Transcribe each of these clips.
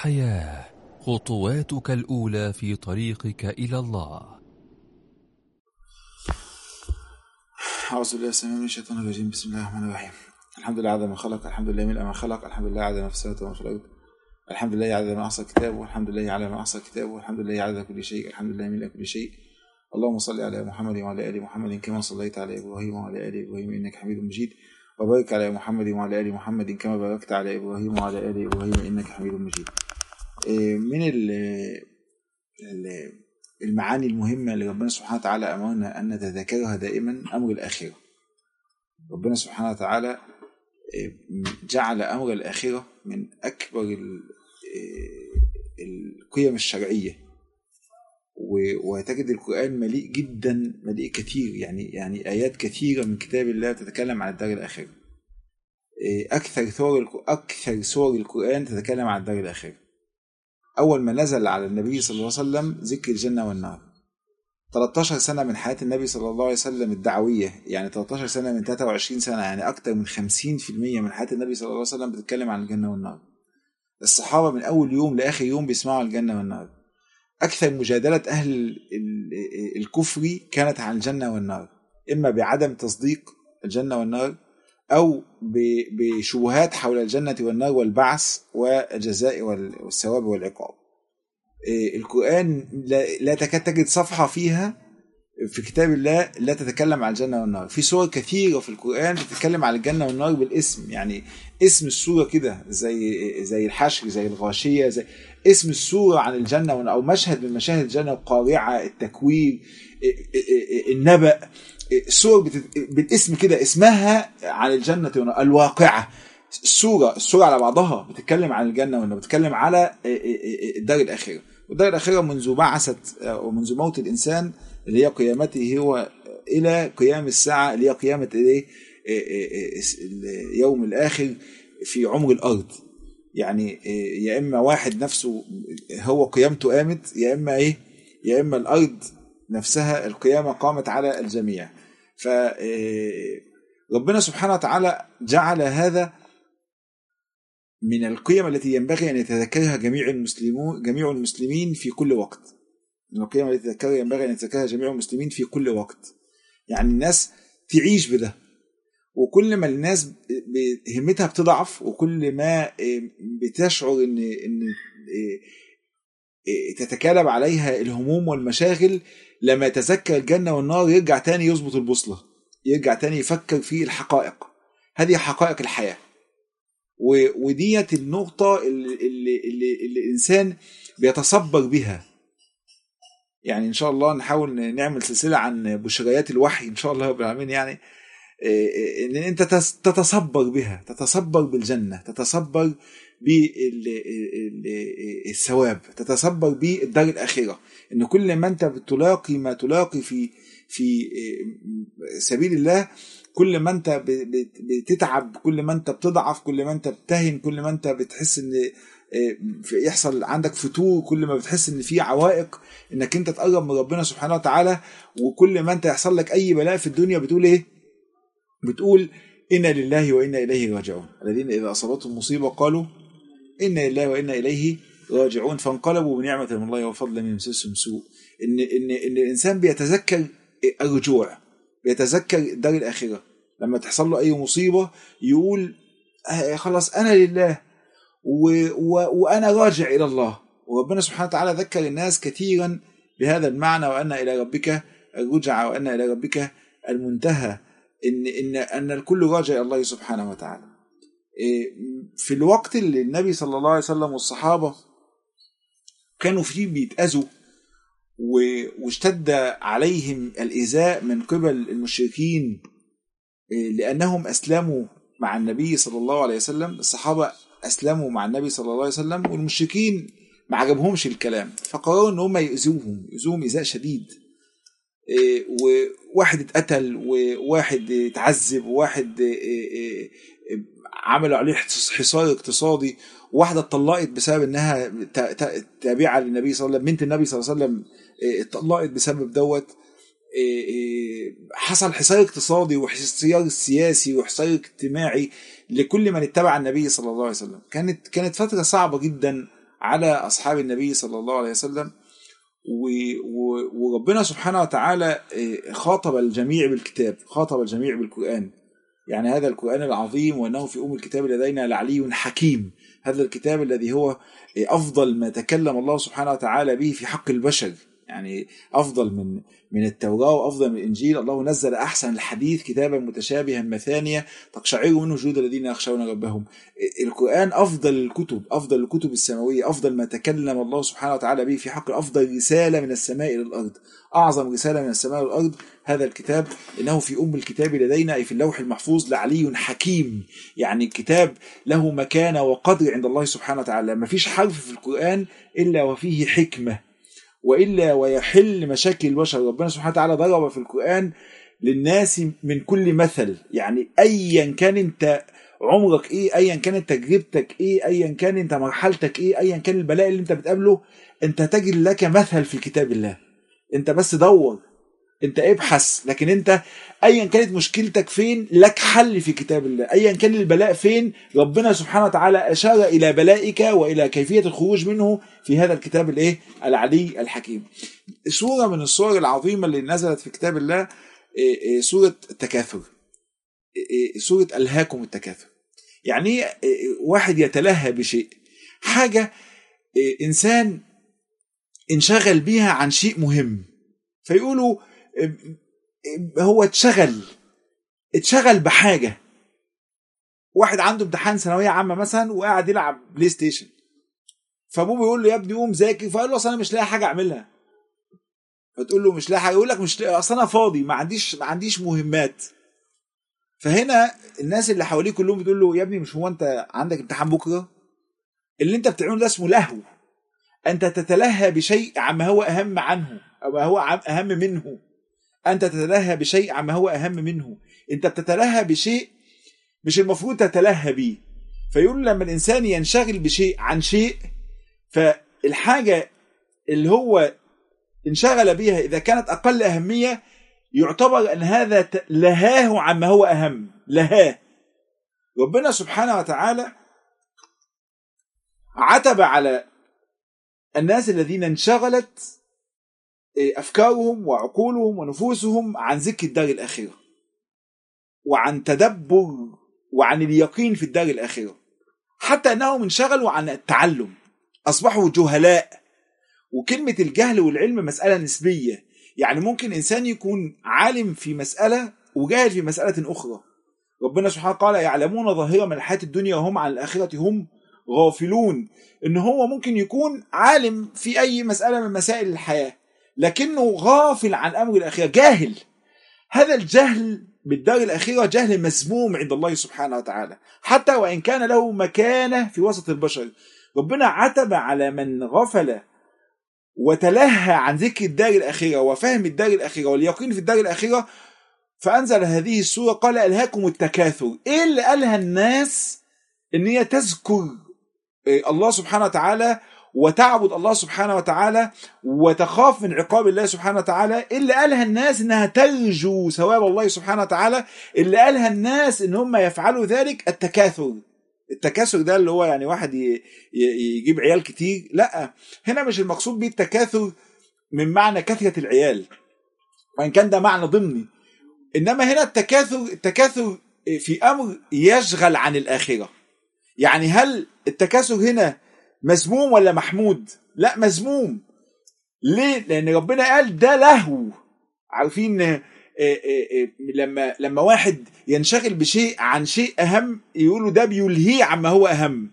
حياة. خطواتك الأولى في طريقك إلى الله. أعوذ بالله السميع من الشيطان الرجيم. بسم الله الرحمن الرحيم. الحمد لله عدد ما خلق الحمد لله ملء ما خلق الحمد لله عدد ما في السماوات وما في الأرض الحمد لله عدد ما أحصى كتابه الحمد لله على ما أحصى كتابه الحمد لله عدد كل شيء الحمد لله ملء كل شيء. اللهم صل على محمد وعلى آل محمد كما صليت على إبراهيم وعلى آل إبراهيم إنك حميد مجيد. وبارك على محمد وعلى آل محمد كما باركت على إبراهيم وعلى آل إبراهيم إنك حميد مجيد. من ال- ال- المعاني المهمة اللي ربنا سبحانه وتعالى أمرنا أن نتذكرها دائما أمر الآخرة. ربنا سبحانه وتعالى إيه، جعل أمر الآخرة من أكبر إيه، القيم الشرعية. و- وتجد القرآن مليء جدا مليء كثير يعني يعني آيات كثيرة من كتاب الله تتكلم عن الدار الآخرة. أكثر الق- أكثر سور القرآن تتكلم عن الدار الآخرة. أول ما نزل على النبي صلى الله عليه وسلم ذكر الجنة والنار. 13 سنة من حياة النبي صلى الله عليه وسلم الدعوية يعني 13 سنة من 23 سنة يعني أكتر من 50% من حياة النبي صلى الله عليه وسلم بتتكلم عن الجنة والنار. الصحابة من أول يوم لآخر يوم بيسمعوا الجنة والنار. أكثر مجادلة أهل ال- ال- الكفر كانت عن الجنة والنار. إما بعدم تصديق الجنة والنار أو بشبهات حول الجنة والنار والبعث والجزاء وال- والثواب والعقاب. إيه، القرآن لا تكاد تجد صفحة فيها في كتاب الله لا تتكلم عن الجنة والنار. في سور كثيرة في القرآن بتتكلم عن الجنة والنار بالاسم يعني اسم السورة كده زي زي الحشر زي الغاشية زي اسم السورة عن الجنة أو مشهد من مشاهد الجنة القارعة التكوير. النبأ بتت... بالاسم كده اسمها عن الجنة الواقعة. السورة السورة على بعضها بتتكلم عن الجنة والنار بتتكلم على إيه، إيه، إيه، الدار الآخرة والدار الآخرة منذ بعثت ومنذ موت الإنسان اللي هي قيامته هو إلى قيام الساعة اللي هي قيامة إيه اليوم الآخر في عمر الأرض. يعني يا إما واحد نفسه هو قيامته قامت يا إما إيه يا إما الأرض نفسها القيامة قامت على الجميع. ف إيه، ربنا سبحانه وتعالى جعل هذا من القيم التي ينبغي أن يتذكرها جميع المسلمون جميع المسلمين في كل وقت. من القيم التي ينبغي أن يتذكرها جميع المسلمين في كل وقت. يعني الناس تعيش بده. وكل ما الناس همتها بتضعف وكل ما إيه، بتشعر إن إن إيه، تتكالب عليها الهموم والمشاغل لما يتذكر الجنة والنار يرجع تاني يظبط البوصلة يرجع تاني يفكر في الحقائق. هذه حقائق الحياة. وديت النقطة اللي, اللي, اللي, الإنسان بيتصبر بها. يعني إن شاء الله نحاول نعمل سلسلة عن بشريات الوحي إن شاء الله رب العالمين يعني. إيه، إيه، إن أنت تتصبر بها تتصبر بالجنة تتصبر بالثواب تتصبر بالدار الآخرة إن كل ما أنت بتلاقي ما تلاقي في في إيه، سبيل الله كل ما انت بتتعب كل ما انت بتضعف كل ما انت بتهن كل ما انت بتحس إن آه، يحصل عندك فتور كل ما بتحس إن في عوائق إنك أنت تقرب من ربنا سبحانه وتعالى وكل ما انت يحصل لك أي بلاء في الدنيا بتقول إيه؟ بتقول إنا لله وإنا إليه راجعون. الذين إذا أصابتهم مصيبة قالوا إنا لله وإنا إليه راجعون فانقلبوا بنعمة من الله وفضل لم يمسسهم سوء. إن إن إن الإنسان بيتذكر الرجوع بيتذكر الدار الآخرة. لما تحصل له أي مصيبة يقول آه خلاص أنا لله و و وأنا راجع إلى الله. وربنا سبحانه وتعالى ذكر الناس كثيرا بهذا المعنى وأن إلى ربك الرجع وأن إلى ربك المنتهى. إن إن أن الكل راجع إلى الله سبحانه وتعالى. إيه، في الوقت اللي النبي صلى الله عليه وسلم والصحابة كانوا فيه بيتأذوا و- واشتد عليهم الإيذاء من قبل المشركين إيه، لأنهم أسلموا مع النبي صلى الله عليه وسلم الصحابة أسلموا مع النبي صلى الله عليه وسلم والمشركين ما عجبهمش الكلام فقرروا إن هم يؤذوهم يؤذوهم إيذاء شديد إيه، وواحد اتقتل وواحد اتعذب وواحد إيه، عملوا عليه حصار اقتصادي واحدة اتطلقت بسبب إنها تا- تا- تابعة للنبي صلى الله عليه وسلم بنت النبي صلى الله عليه وسلم إيه، اتطلقت بسبب دوت إيه، إيه، حصل حصار اقتصادي وحصار سياسي وحصار اجتماعي لكل من اتبع النبي صلى الله عليه وسلم. كانت كانت فترة صعبة جدا على أصحاب النبي صلى الله عليه وسلم وربنا سبحانه وتعالى خاطب الجميع بالكتاب خاطب الجميع بالقرآن. يعني هذا القرآن العظيم وأنه في أم الكتاب لدينا لعلي حكيم. هذا الكتاب الذي هو أفضل ما تكلم الله سبحانه وتعالى به في حق البشر. يعني أفضل من من التوراة وأفضل من الإنجيل. الله نزل أحسن الحديث كتابا متشابها مثانيا تقشعر منه جلود الذين يخشون ربهم. القرآن أفضل الكتب أفضل الكتب السماوية أفضل ما تكلم الله سبحانه وتعالى به في حق أفضل رسالة من السماء إلى الأرض. أعظم رسالة من السماء إلى الأرض هذا الكتاب. إنه في أم الكتاب لدينا أي في اللوح المحفوظ لعلي حكيم. يعني كتاب له مكانة وقدر عند الله سبحانه وتعالى. ما فيش حرف في القرآن إلا وفيه حكمة. وإلا ويحل مشاكل البشر. ربنا سبحانه وتعالى ضرب في القرآن للناس من كل مثل. يعني ايا كان أنت عمرك إيه ايا كانت تجربتك إيه ايا كان أنت مرحلتك إيه ايا كان البلاء اللي أنت بتقابله أنت تجد لك مثل في كتاب الله. أنت بس دور. انت ابحث لكن انت ايا كانت مشكلتك فين لك حل في كتاب الله. ايا كان البلاء فين ربنا سبحانه وتعالى أشار إلى بلائك وإلى كيفية الخروج منه في هذا الكتاب الإيه؟ العلي الحكيم. سورة من السور العظيمة اللي نزلت في كتاب الله سورة التكاثر. سورة ألهاكم التكاثر. يعني واحد يتلهى بشيء. حاجة إنسان انشغل بيها عن شيء مهم. فيقولوا هو اتشغل اتشغل بحاجة. واحد عنده امتحان ثانوية عامة مثلا وقاعد يلعب PlayStation. فأبوه بيقول له يا ابني قوم ذاكر. فقال له أصل أنا مش لاقي حاجة أعملها. فتقول له مش لاقي حاجة. يقول لك مش لاقي أصل أنا فاضي ما عنديش ما عنديش مهمات. فهنا الناس اللي حواليه كلهم بتقول له يا ابني مش هو أنت عندك امتحان بكرة؟ اللي أنت بتعمله ده اسمه لهو. أنت تتلهى بشيء عما هو أهم عنه أو هو أهم منه. انت تتلهى بشيء عما هو أهم منه. انت بتتلهى بشيء مش المفروض تتلهى بيه فيقول لما الإنسان ينشغل بشيء عن شيء فالحاجة اللي هو انشغل بها إذا كانت أقل أهمية يعتبر أن هذا لهاه عما هو أهم. لهاه. ربنا سبحانه وتعالى عتب على الناس الذين انشغلت أفكارهم وعقولهم ونفوسهم عن ذكر الدار الاخره وعن تدبر وعن اليقين في الدار الاخره حتى أنهم انشغلوا عن التعلم. أصبحوا جهلاء. وكلمة الجهل والعلم مسألة نسبية. يعني ممكن إنسان يكون عالم في مسألة وجاهل في مسألة أخرى. ربنا سبحانه قال يعلمون ظاهرا من الحياة الدنيا وهم عن الآخرة هم غافلون. إن هو ممكن يكون عالم في أي مسألة من مسائل الحياة. لكنه غافل عن أمر الاخره جاهل. هذا الجهل بالدار الأخيرة جهل مذموم عند الله سبحانه وتعالى. حتى وإن كان له مكانة في وسط البشر. ربنا عتب على من غفل وتلهى عن ذكر الدار الأخيرة وفهم الدار الأخيرة واليقين في الدار الأخيرة فأنزل هذه السورة قال ألهاكم التكاثر. إيه اللي قالها الناس إن هي تذكر الله سبحانه وتعالى وتعبد الله سبحانه وتعالى وتخاف من عقاب الله سبحانه وتعالى اللي قالها الناس إنها ترجو ثواب الله سبحانه وتعالى اللي قالها الناس إن هم يفعلوا ذلك التكاثر. التكاثر ده اللي هو يعني واحد يجيب عيال كتير لأ هنا مش المقصود بيه التكاثر من معنى كثرة العيال وإن كان ده معنى ضمني إنما هنا التكاثر التكاثر في أمر يشغل عن الآخرة. يعني هل التكاثر هنا مذموم ولا محمود؟ لا مذموم. ليه؟ لأن ربنا قال ده لهو عارفين لما لما واحد ينشغل بشيء عن شيء أهم يقولوا ده بيلهيه عما هو أهم.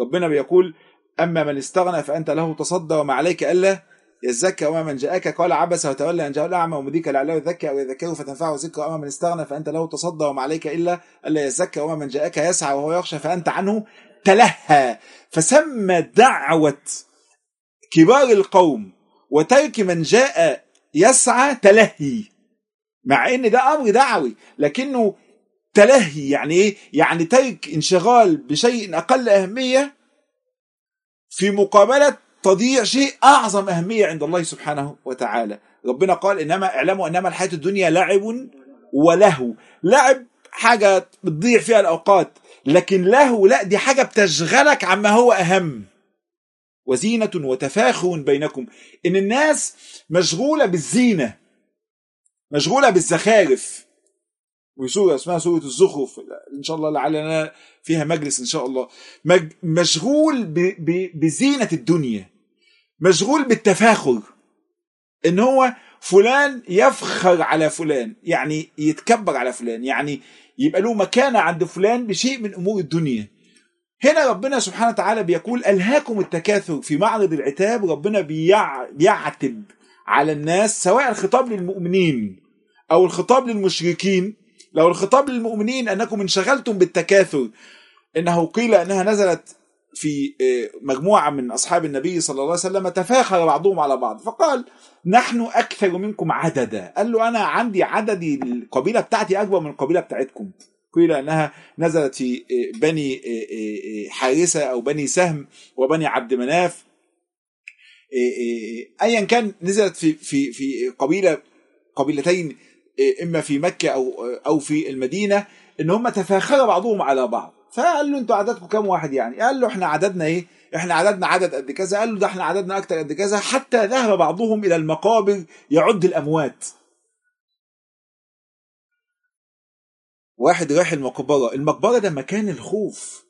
ربنا بيقول أما من استغنى فأنت له تصدى وما عليك ألا يزكى وما من جاءك قال عبس وتولى أن جاء الاعمى ومديك لعله يذكى أو يذكره فتنفعه ذكر واما من استغنى فأنت له تصدى وما عليك إلا ألا يزكى وما من جاءك يسعى وهو يخشى فأنت عنه. تلهى فسمى دعوة كبار القوم وترك من جاء يسعى تلهي مع إن ده أمر دعوي لكنه تلهي يعني إيه؟ يعني ترك انشغال بشيء أقل أهمية في مقابلة تضييع شيء أعظم أهمية عند الله سبحانه وتعالى. ربنا قال إنما اعلموا أنما الحياة الدنيا لعب ولهو. لعب حاجة بتضيع فيها الأوقات. لكن له لا دي حاجة بتشغلك عما هو أهم. وزينة وتفاخر بينكم. إن الناس مشغولة بالزينة مشغولة بالزخارف. وسورة اسمها سورة الزخرف إن شاء الله لعلنا فيها مجلس إن شاء الله. مشغول بزينة الدنيا. مشغول بالتفاخر. إن هو فلان يفخر على فلان يعني يتكبر على فلان يعني يبقى له مكانة عند فلان بشيء من أمور الدنيا. هنا ربنا سبحانه وتعالى بيقول ألهاكم التكاثر في معرض العتاب ربنا بيع بيعتب على الناس سواء الخطاب للمؤمنين أو الخطاب للمشركين. لو الخطاب للمؤمنين أنكم انشغلتم بالتكاثر إنه قيل أنها نزلت في آه، مجموعة من أصحاب النبي صلى الله عليه وسلم تفاخر بعضهم على بعض. فقال نحن أكثر منكم عددا. قال له أنا عندي عددي القبيلة بتاعتي أكبر من القبيلة بتاعتكم. قيل أنها نزلت في آه، بني آه، حارثة أو بني سهم وبني عبد مناف. أيا كان نزلت في في في قبيلة قبيلتين إما في مكة أو أو في المدينة إن هم تفاخر بعضهم على بعض. فقال له أنتوا عددكم كام واحد يعني؟ قال له إحنا عددنا إيه؟ إحنا عددنا عدد قد كذا. قال له ده إحنا عددنا أكتر قد كذا. حتى ذهب بعضهم إلى المقابر يعد الأموات. واحد رايح المقبرة. المقبرة ده مكان الخوف.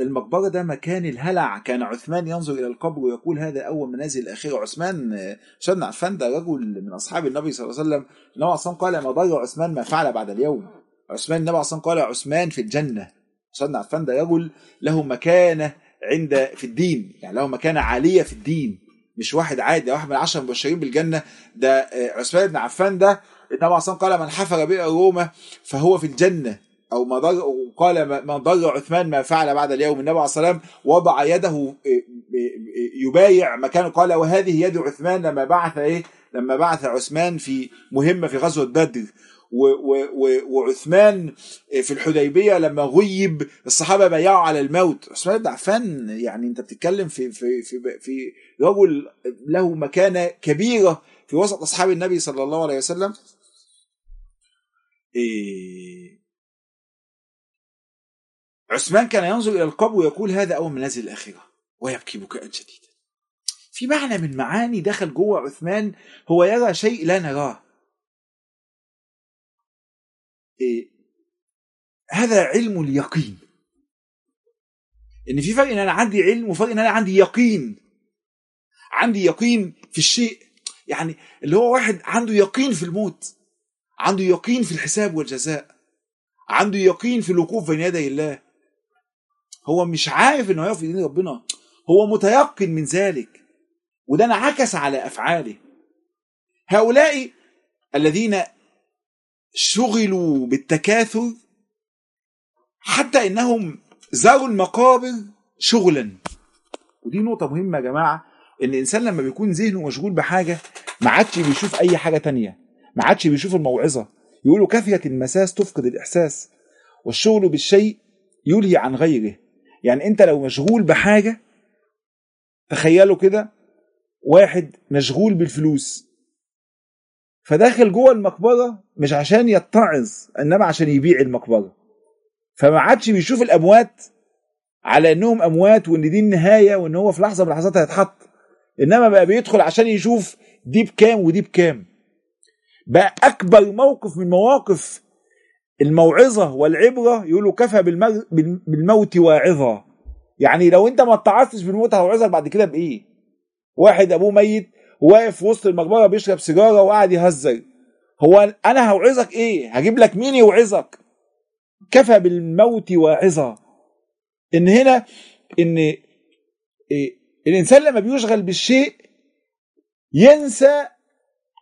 المقبرة ده مكان الهلع. كان عثمان ينظر إلى القبر ويقول هذا أول منازل الآخرة عثمان عثمان عفان ده رجل من أصحاب النبي صلى الله عليه وسلم. النبي عليه قال ما ضر عثمان ما فعل بعد اليوم. عثمان النبي عليه قال عثمان في الجنة. بن عفان ده رجل له مكانة عند في الدين. يعني له مكانة عالية في الدين. مش واحد عادي واحد من العشرة المبشرين بالجنة. ده آه، عثمان بن عفان ده النبي عليه قال من حفر بئر روما فهو في الجنة. أو ما ضر قال ما- ضر عثمان ما فعل بعد اليوم. النبي عليه الصلاة والسلام وضع يده آه، آه، يبايع مكانه. قال وهذه يد عثمان لما بعث إيه؟ لما بعث عثمان في مهمة في غزوة بدر. وعثمان في الحديبية لما غيب الصحابة بايعوا على الموت. عثمان بن عفان يعني انت بتتكلم في في في في رجل له مكانة كبيرة في وسط أصحاب النبي صلى الله عليه وسلم. إيه. عثمان كان ينظر إلى القبر ويقول هذا أول منازل الاخره ويبكي بكاء شديدا في معنى من معاني دخل جوه عثمان هو يرى شيء لا نراه. هذا علم اليقين. إن في فرق إن أنا عندي علم وفرق إن أنا عندي يقين. عندي يقين في الشيء يعني اللي هو واحد عنده يقين في الموت عنده يقين في الحساب والجزاء عنده يقين في الوقوف بين يدي الله. هو مش عارف إنه هيقف ايدين ربنا. هو متيقن من ذلك. وده انعكس على أفعاله. هؤلاء الذين شغلوا بالتكاثر حتى إنهم زاروا المقابر شغلا. ودي نقطة مهمة يا جماعة إن الإنسان لما بيكون ذهنه مشغول بحاجة ما عادش بيشوف أي حاجة تانية ما عادش بيشوف الموعظة. يقولوا كثرة المساس تفقد الإحساس والشغل بالشيء يلهي عن غيره. يعني أنت لو مشغول بحاجة تخيلوا كده واحد مشغول بالفلوس فداخل جوه المقبرة مش عشان يتعظ إنما عشان يبيع المقبرة. فما عادش بيشوف الأموات على إنهم أموات وإن دي النهاية وإن هو في لحظة من اللحظات هيتحط. إنما بقى بيدخل عشان يشوف دي بكام ودي بكام. بقى أكبر موقف من مواقف الموعظة والعبرة يقولوا كفى بالمر... بال- بالموت واعظة. يعني لو أنت ما اتعظتش بالموت هوعظك بعد كده بإيه؟ واحد أبوه ميت واقف في وسط المقبرة بيشرب سيجارة وقاعد يهزر. هو أنا هوعظك إيه؟ هجيب لك مين يوعظك؟ كفى بالموت واعظه إن هنا إن إيه الإنسان لما بيشغل بالشيء ينسى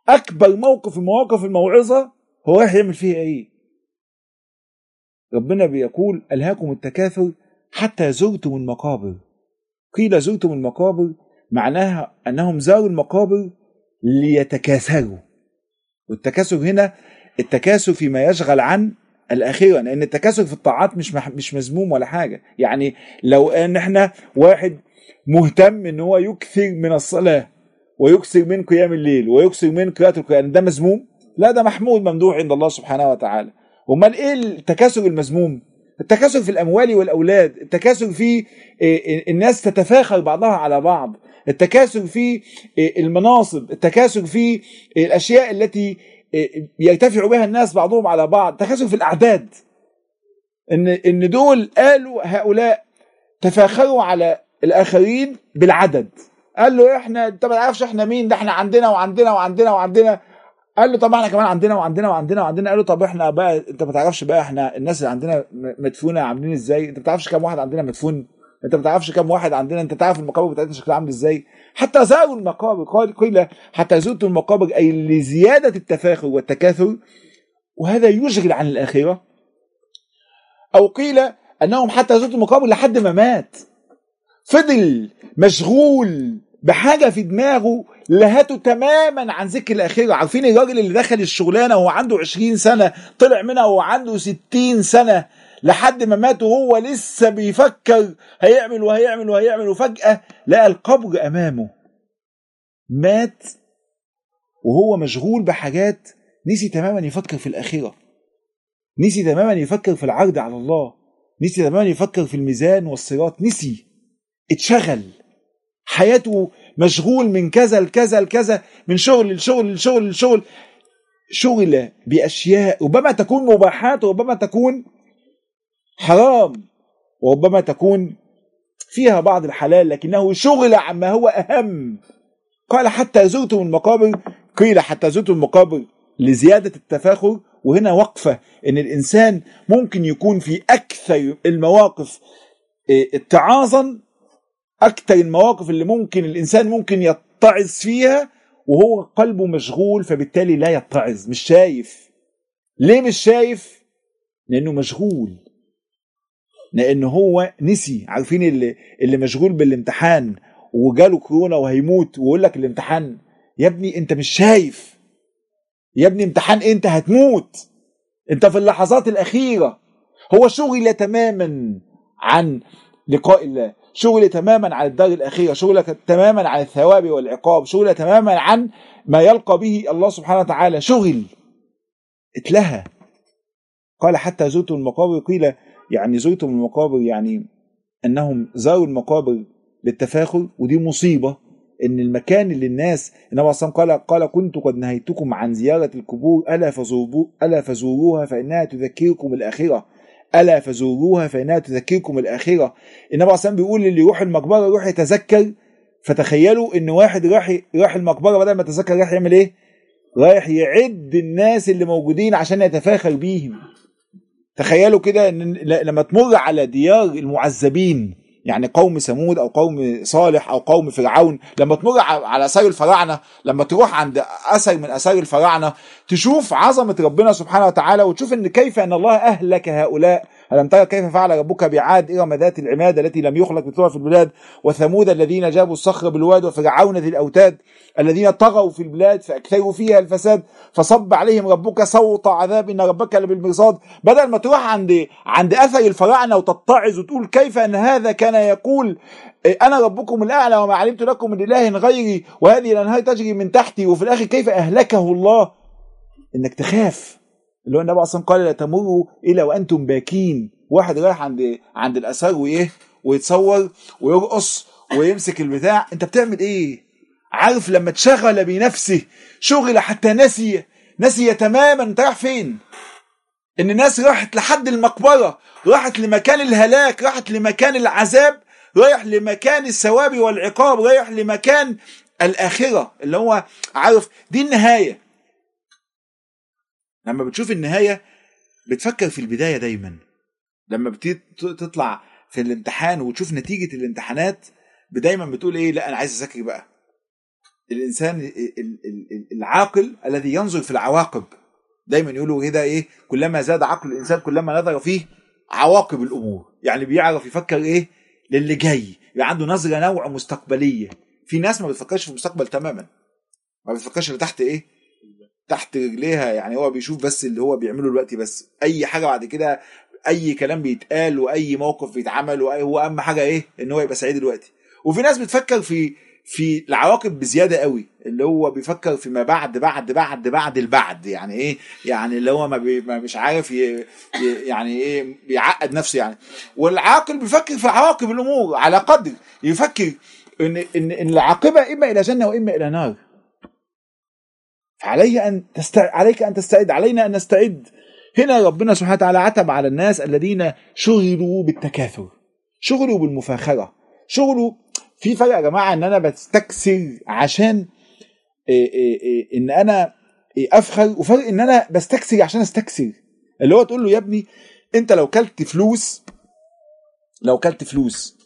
أكبر موقف مواقف الموعظة هو رايح يعمل فيها إيه؟ ربنا بيقول ألهاكم التكاثر حتى زرتم المقابر. قيل زرتم المقابر معناها أنهم زاروا المقابر ليتكاثروا. والتكاثر هنا التكاثر فيما يشغل عن الاخره لأن التكاثر في الطاعات مش مش مذموم ولا حاجة. يعني لو إن إحنا واحد مهتم إن هو يكثر من الصلاة ويكثر من قيام الليل ويكثر من قراءة القرآن ده مذموم؟ لا ده محمود ممدوح عند الله سبحانه وتعالى. أمال إيه التكاثر المذموم؟ التكاثر في الأموال والأولاد التكاثر في إيه، الناس تتفاخر بعضها على بعض. التكاثر في المناصب التكاثر في الأشياء التي يرتفع بها الناس بعضهم على بعض التكاثر في الأعداد. إن إن دول قالوا هؤلاء تفاخروا على الآخرين بالعدد. قال له إحنا أنت ما تعرفش إحنا مين ده إحنا عندنا وعندنا وعندنا وعندنا. قال له طب إحنا كمان عندنا وعندنا وعندنا وعندنا. قال له طب إحنا بقى أنت ما تعرفش بقى إحنا الناس اللي عندنا مدفونة عاملين إزاي؟ أنت ما تعرفش كام واحد عندنا مدفون؟ انت ما تعرفش كام واحد عندنا انت تعرف المقابر بتاعتنا شكلها عامل إزاي؟ حتى زاروا المقابر قال قيل حتى زرتوا المقابر أي لزيادة التفاخر والتكاثر وهذا يشغل عن الآخرة. أو قيل أنهم حتى زرتوا المقابر لحد ما مات. فضل مشغول بحاجة في دماغه لهته تماما عن ذكر الآخرة. عارفين الراجل اللي دخل الشغلانة وهو عنده 20 سنة طلع منها وهو عنده 60 سنة لحد ما مات وهو لسه بيفكر هيعمل وهيعمل وهيعمل وفجأة لقى القبر أمامه. مات وهو مشغول بحاجات نسي تماما يفكر في الآخرة نسي تماما يفكر في العرض على الله. نسي تماما يفكر في الميزان والصراط. نسي. اتشغل. حياته مشغول من كذا لكذا لكذا من شغل لشغل لشغل لشغل. شغل بأشياء ربما تكون مباحات وربما تكون حرام وربما تكون فيها بعض الحلال لكنه شغل عما هو أهم. قال حتى زرتم المقابر قيل حتى زرتم المقابر لزيادة التفاخر. وهنا وقفة إن الإنسان ممكن يكون في أكثر المواقف اتعاظا أكثر المواقف اللي ممكن الإنسان ممكن يتعظ فيها وهو قلبه مشغول فبالتالي لا يتعظ مش شايف. ليه مش شايف؟ لأنه مشغول. لأن هو نسي. عارفين اللي اللي مشغول بالامتحان وجاله كورونا وهيموت ويقول لك الامتحان يا ابني أنت مش شايف. يا ابني امتحان إنت هتموت. أنت في اللحظات الأخيرة. هو شغل تماما عن لقاء الله. شغل تماما عن الدار الأخيرة. شغل تماما عن الثواب والعقاب. شغل تماما عن ما يلقى به الله سبحانه وتعالى. شغل اتلهى. قال حتى زرتم المقابر قيل يعني زرتم المقابر يعني أنهم زاروا المقابر للتفاخر ودي مصيبة إن المكان اللي الناس النبي صلى عليه قال قال كنت قد نهيتكم عن زيارة القبور ألا فزوروا ألا فزوروها فإنها تذكركم الآخرة ألا فزوروها فإنها تذكركم الآخرة النبي عليه وسلم بيقول اللي يروح المقبرة يروح يتذكر فتخيلوا إن واحد راح راح المقبرة بدل ما يتذكر راح يعمل إيه؟ رايح يعد الناس اللي موجودين عشان يتفاخر بيهم تخيلوا كده إن لما تمر على ديار المعذبين يعني قوم ثمود أو قوم صالح أو قوم فرعون لما تمر على اثار الفراعنة لما تروح عند اثر من اثار الفراعنة تشوف عظمة ربنا سبحانه وتعالى وتشوف إن كيف إن الله أهلك هؤلاء ألم ترى كيف فعل ربك بعاد إرم ذات العماد التي لم يخلق مثلها في البلاد وثمود الذين جابوا الصخر بالواد وفرعون ذي الأوتاد الذين طغوا في البلاد فأكثروا فيها الفساد فصب عليهم ربك صوت عذاب إن ربك لبالمرصاد بدل ما تروح عند عند أثر الفراعنة وتتعظ وتقول كيف أن هذا كان يقول أنا ربكم الأعلى وما علمت لكم من إله غيري وهذه الأنهار تجري من تحتي وفي الآخر كيف أهلكه الله؟ إنك تخاف. اللي هو النبي أصلا قال لا تمروا إلا وأنتم باكين. واحد رايح عند عند الاثار وإيه؟ ويتصور ويرقص ويمسك البتاع. أنت بتعمل إيه؟ عارف لما تشغل بنفسه شغل حتى نسي نسي تماما. أنت رايح فين؟ إن الناس راحت لحد المقبرة راحت لمكان الهلاك راحت لمكان العذاب رايح لمكان الثواب والعقاب رايح لمكان الآخرة. اللي هو عارف دي النهاية. لما بتشوف النهاية بتفكر في البداية دايما. لما بتطلع في الامتحان وتشوف نتيجة الامتحانات دايما بتقول إيه؟ لا أنا عايز أذاكر بقى. الإنسان العاقل الذي ينظر في العواقب. دايما يقولوا كده إيه؟ كلما زاد عقل الإنسان كلما نظر فيه عواقب الأمور. يعني بيعرف يفكر إيه؟ للي جاي. يبقى عنده نظرة نوع مستقبلية. في ناس ما بتفكرش في المستقبل تماما. ما بتفكرش اللي تحت إيه؟ تحت رجليها يعني هو بيشوف بس اللي هو بيعمله دلوقتي بس. أي حاجة بعد كده أي كلام بيتقال وأي موقف بيتعمل هو أهم حاجة إيه؟ إن هو يبقى سعيد دلوقتي. وفي ناس بتفكر في في العواقب بزيادة قوي اللي هو بيفكر فيما بعد بعد بعد بعد البعد. يعني إيه؟ يعني اللي هو ما, بي ما مش عارف ي يعني إيه؟ بيعقد نفسه يعني. والعاقل بيفكر في عواقب الأمور على قدر. يفكر إن إن إن العاقبة إما إلى جنة وإما إلى نار. فعلي أن تستع... عليك أن تستعد علينا أن نستعد. هنا ربنا سبحانه وتعالى عتب على الناس الذين شغلوا بالتكاثر شغلوا بالمفاخرة شغلوا في فرق يا جماعة إن أنا بستكثر عشان إيه إيه إيه إن أنا إيه أفخر وفرق إن أنا بستكثر عشان استكثر اللي هو تقول له يا ابني أنت لو كلت فلوس لو كلت فلوس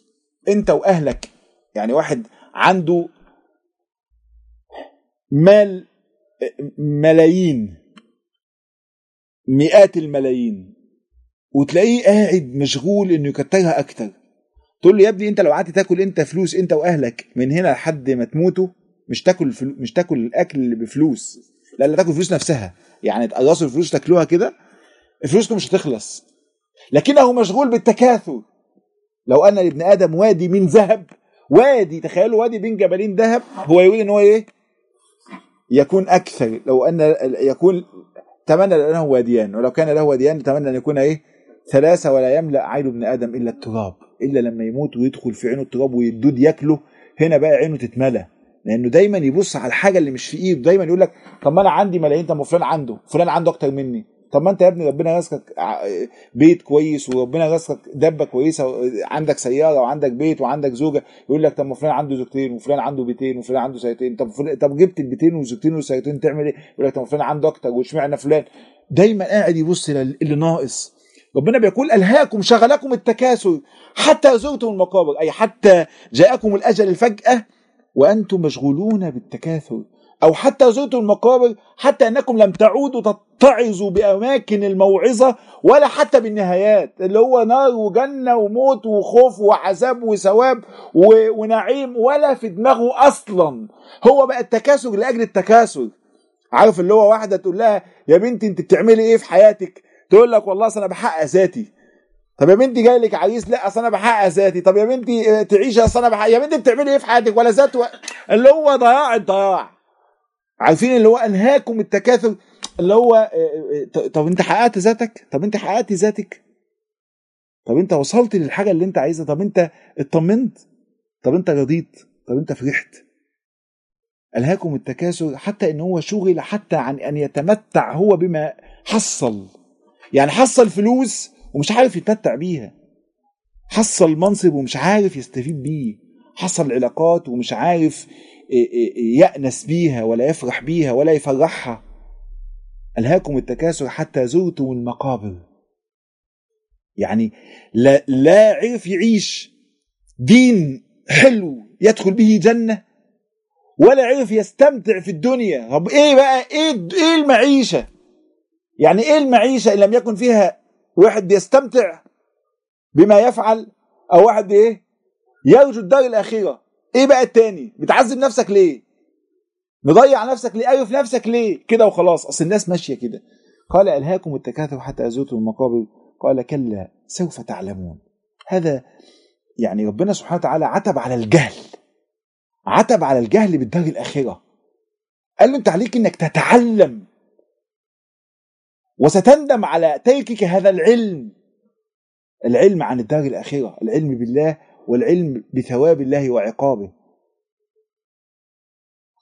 أنت وأهلك يعني واحد عنده مال ملايين مئات الملايين. وتلاقيه قاعد مشغول إنه يكترها أكتر. تقول له يا ابني أنت لو قعدت تاكل أنت فلوس أنت وأهلك من هنا لحد ما تموتوا مش تاكل فلو مش تاكل الأكل اللي بفلوس. لا لا تاكل الفلوس نفسها. يعني تقرصوا الفلوس تاكلوها كده فلوسكم مش هتخلص. لكنه مشغول بالتكاثر. لو أن لابن آدم وادي من ذهب وادي تخيلوا وادي بين جبلين ذهب هو يريد إن هو إيه؟ يكون أكثر لو أن يكون تمنى له واديان ولو كان له واديان تمنى أن يكون إيه؟ ثلاثة ولا يملأ عين ابن آدم إلا التراب إلا لما يموت ويدخل في عينه التراب والدود ياكله هنا بقى عينه تتملى لأنه دايما يبص على الحاجة اللي مش في إيده دايما يقول لك طب ما أنا عندي ملايين طب فلان عنده فلان عنده أكتر مني. طب ما انت يا ابني ربنا رزقك بيت كويس وربنا رزقك دبة كويسة عندك سيارة وعندك بيت وعندك زوجة يقول لك طب ما فلان عنده زوجتين وفلان عنده بيتين وفلان عنده سيارتين طب فلان طب جبت البيتين والزوجتين والسيارتين تعمل إيه؟ يقول لك طب فلان عنده أكتر واشمعنى فلان؟ دايما قاعد يبص للي ناقص ربنا بيقول ألهاكم شغلكم التكاثر حتى زرتم المقابر أي حتى جاءكم الأجل الفجأة وأنتم مشغولون بالتكاثر أو حتى زرتم المقابر حتى أنكم لم تعودوا تتعظوا بأماكن الموعظة ولا حتى بالنهايات اللي هو نار وجنة وموت وخوف وعذاب وثواب ونعيم ولا في دماغه أصلا. هو بقى التكاثر لأجل التكاثر. عارف اللي هو واحدة تقول لها يا بنتي أنت بتعملي إيه في حياتك؟ تقول لك والله أنا بحقق ذاتي. طب يا بنتي جاي لك عريس؟ لا أصل أنا بحقق ذاتي. طب يا بنتي تعيشي؟ أصل أنا بحقق يا بنتي بتعملي إيه في حياتك؟ ولا ذات و... اللي هو ضياع الضياع. عارفين اللي هو انهاكم التكاثر اللي هو طب انت حققت ذاتك؟ طب انت حققت ذاتك؟ طب انت وصلت للحاجة اللي انت عايزها؟ طب انت اطمنت؟ طب انت رضيت؟ طب انت فرحت؟ الهاكم التكاثر حتى ان هو شغل حتى عن أن يتمتع هو بما حصل. يعني حصل فلوس ومش عارف يتمتع بيها. حصل منصب ومش عارف يستفيد بيه. حصل علاقات ومش عارف يأنس بيها ولا يفرح بيها ولا يفرحها. ألهاكم التكاثر حتى زرتم المقابر. يعني لا, لا عرف يعيش دين حلو يدخل به جنة ولا عرف يستمتع في الدنيا. طب إيه بقى؟ إيه إيه المعيشة؟ يعني إيه المعيشة إن لم يكن فيها واحد بيستمتع بما يفعل أو واحد إيه؟ يرجو الدار الآخرة. إيه بقى التاني؟ بتعذب نفسك ليه؟ مضيع نفسك ليه؟ أيوه في نفسك ليه؟ كده وخلاص. أصل الناس ماشية كده. قال ألهاكم التكاثر حتى ازوتم المقابر. قال كلا سوف تعلمون. هذا يعني ربنا سبحانه وتعالى عتب على الجهل. عتب على الجهل بالدار الاخره قال له أنت عليك إنك تتعلم. وستندم على تركك هذا العلم. العلم عن الدار الاخره العلم بالله والعلم بثواب الله وعقابه.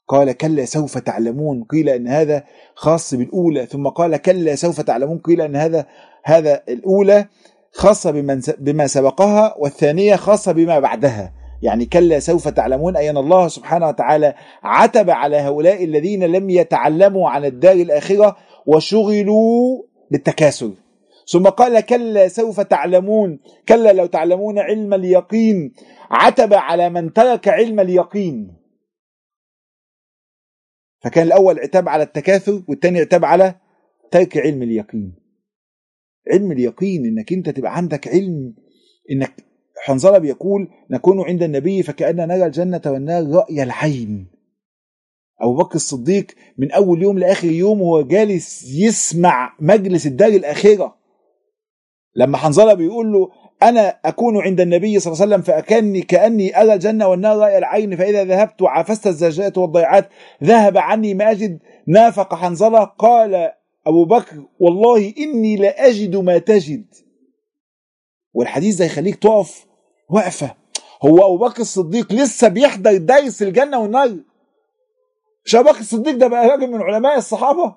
قال كلا سوف تعلمون. قيل إن هذا خاص بالأولى. ثم قال كلا سوف تعلمون. قيل إن هذا هذا الأولى خاصه بمن بما سبقها والثانية خاصه بما بعدها. يعني كلا سوف تعلمون أي أن الله سبحانه وتعالى عتب على هؤلاء الذين لم يتعلموا عن الدار الآخرة وشغلوا بالتكاسل. ثم قال كلا سوف تعلمون كلا لو تعلمون علم اليقين. عتب على من ترك علم اليقين. فكان الأول عتاب على التكاثر والثاني عتاب على ترك علم اليقين. علم اليقين إنك أنت تبقى عندك علم إنك حنظلة بيقول نكون عند النبي فكأننا نرى الجنة والنار رأي العين. أبو بكر الصديق من أول يوم لآخر يوم هو جالس يسمع مجلس الدار الآخرة لما حنظلة بيقول له أنا أكون عند النبي صلى الله عليه وسلم فأكني كأني ارى الجنة والنار رأي العين فإذا ذهبت وعفست الزجاجات والضيعات ذهب عني ما أجد. نافق حنظلة قال أبو بكر والله إني لا أجد ما تجد. والحديث ده يخليك تقف وقفه هو أبو بكر الصديق لسه بيحضر درس الجنة والنار؟ مش أبو بكر الصديق ده بقى راجل من علماء الصحابة؟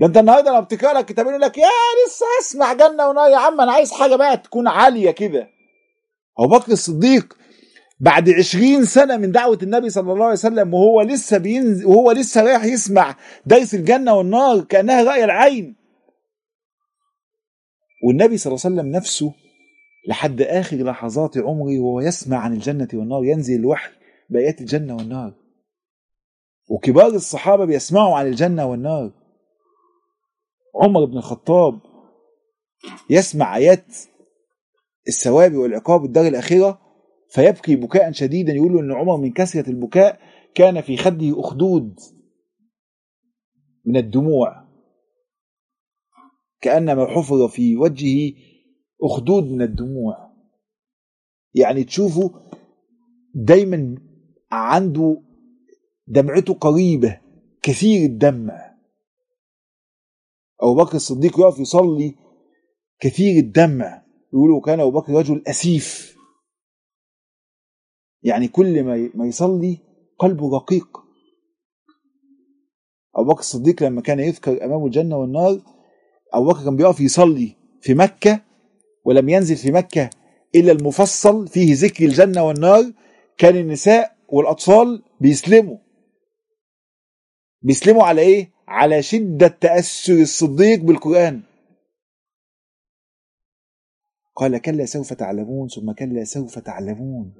ده انت النهارده لو بتقرأ لك كتابين يقول لك يا لسه اسمع جنة ونار. يا عم أنا عايز حاجة بقى تكون عالية كده. أبو بكر الصديق بعد عشرين سنة من دعوة النبي صلى الله عليه وسلم وهو لسه بينزل وهو لسه رايح يسمع درس الجنة والنار كأنها رأي العين. والنبي صلى الله عليه وسلم نفسه لحد آخر لحظات عمره وهو يسمع عن الجنة والنار ينزل الوحي بآيات الجنة والنار. وكبار الصحابة بيسمعوا عن الجنة والنار. عمر بن الخطاب يسمع آيات الثواب والعقاب والدار الأخيرة فيبكي بكاء شديدا يقول إن عمر من كثرة البكاء كان في خده أخدود من الدموع. كأنما حفر في وجهه أخدود من الدموع. يعني تشوفوا دايما عنده دمعته قريبة كثير الدمع. أبو بكر الصديق يقف يصلي كثير الدمع. يقولوا كان أبو بكر رجل أسيف. يعني كل ما ما يصلي قلبه رقيق. أبو بكر الصديق لما كان يذكر أمامه الجنة والنار أبو بكر كان بيقف يصلي في مكة ولم ينزل في مكة إلا المفصل فيه ذكر الجنة والنار. كان النساء والأطفال بيسلموا. بيسلموا على إيه؟ على شدة تأثر الصديق بالقرآن. قال كلا سوف تعلمون ثم كلا سوف تعلمون.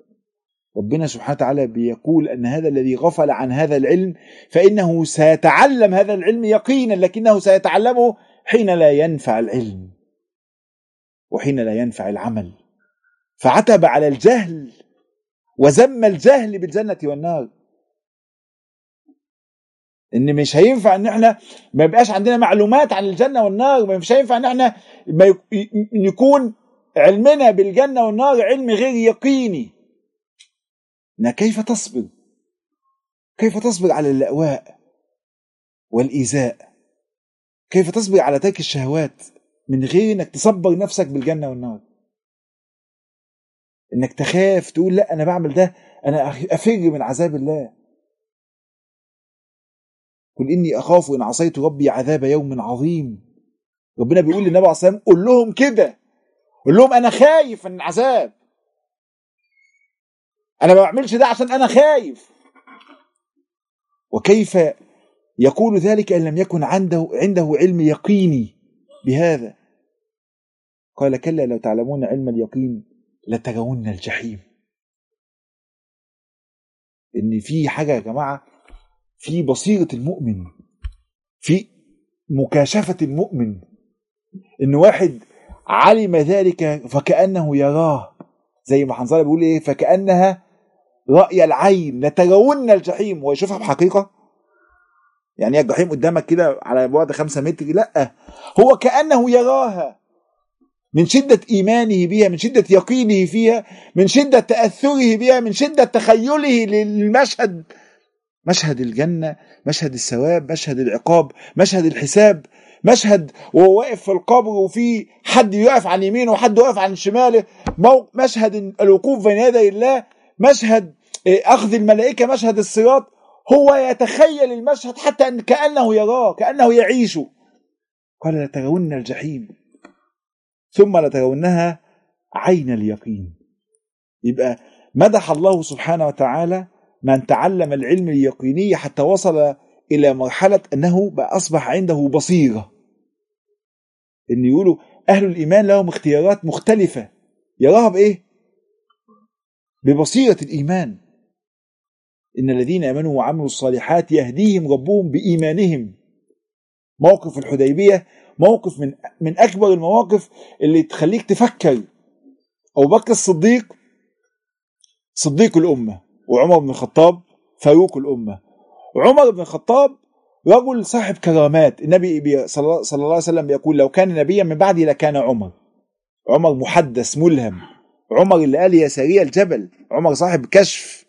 ربنا سبحانه وتعالى بيقول أن هذا الذي غفل عن هذا العلم فإنه سيتعلم هذا العلم يقينا لكنه سيتعلمه حين لا ينفع العلم وحين لا ينفع العمل. فعتب على الجهل وذم الجهل بالجنة والنار. إن مش هينفع إن إحنا ما يبقاش عندنا معلومات عن الجنة والنار مش هينفع إن إحنا ما يكون علمنا بالجنة والنار علم غير يقيني. كيف تصبر؟ كيف تصبر على اللأواء والإيذاء؟ كيف تصبر على ترك الشهوات من غير إنك تصبر نفسك بالجنة والنار؟ إنك تخاف تقول لا أنا بعمل ده أنا أفر من عذاب الله. قل اني اخاف ان عصيت ربي عذاب يوم عظيم. ربنا بيقول للنبي عليه الصلاة والسلام قول لهم كده. قول لهم أنا خايف من العذاب. أنا ما بعملش ده عشان أنا خايف. وكيف يقول ذلك إن لم يكن عنده عنده علم يقيني بهذا؟ قال كلا لو تعلمون علم اليقين لترون الجحيم. إن في حاجة يا جماعة في بصيره المؤمن في مكاشفة المؤمن إن واحد علم ذلك فكأنه يراه زي ما حنظلة بيقول إيه فكأنها رأي العين لترون الجحيم. ويشوفها بحقيقة؟ يعني الجحيم قدامك كده على بعد خمسة متر؟ لأ. هو كأنه يراها. من شدة إيمانه بها من شدة يقينه فيها من شدة تأثره بها من شدة تخيله للمشهد مشهد الجنة مشهد الثواب مشهد العقاب مشهد الحساب مشهد وهو واقف في القبر وفي حد يقف عن يمينه وحد يقف عن شماله مشهد الوقوف بين يدي الله مشهد أخذ الملائكة مشهد الصراط هو يتخيل المشهد حتى أن كأنه يراه كأنه يعيشه. قال لترون الجحيم. ثم لترونها عين اليقين. يبقى مدح الله سبحانه وتعالى من تعلم العلم اليقيني حتى وصل إلى مرحلة أنه أصبح عنده بصيرة. إن يقولوا أهل الإيمان لهم اختيارات مختلفة. يراها بإيه؟ ببصيرة الإيمان. إن الذين آمنوا وعملوا الصالحات يهديهم ربهم بإيمانهم. موقف الحديبية موقف من من أكبر المواقف اللي تخليك تفكر. أبو بكر الصديق صديق الأمة. وعمر بن الخطاب فاروق الأمة. عمر بن الخطاب رجل صاحب كرامات. النبي صلى الله عليه وسلم يقول لو كان نبيا من بعدي لكان عمر. عمر محدث ملهم. عمر اللي قال يا سريع الجبل. عمر صاحب كشف.